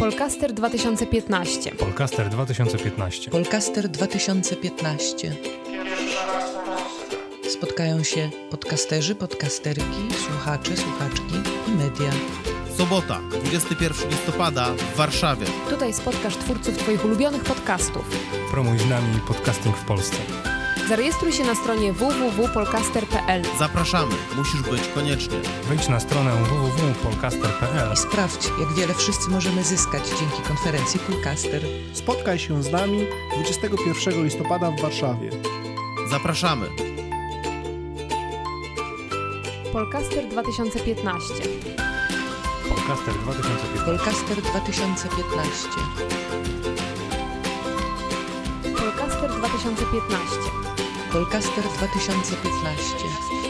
Polcaster 2015. Polcaster 2015. Polcaster 2015. Spotkają się podcasterzy, podcasterki, słuchacze, słuchaczki i media. Sobota, 21 listopada w Warszawie. Tutaj spotkasz twórców Twoich ulubionych podcastów. Promuj z nami podcasting w Polsce. Zarejestruj się na stronie www.polcaster.pl. Zapraszamy, musisz być koniecznie. Wejdź na stronę www.polcaster.pl I sprawdź, jak wiele wszyscy możemy zyskać dzięki konferencji Polcaster. Spotkaj się z nami 21 listopada w Warszawie. Zapraszamy. Polcaster 2015. Polcaster 2015. Polcaster 2015. Polcaster 2015. Polcaster 2015.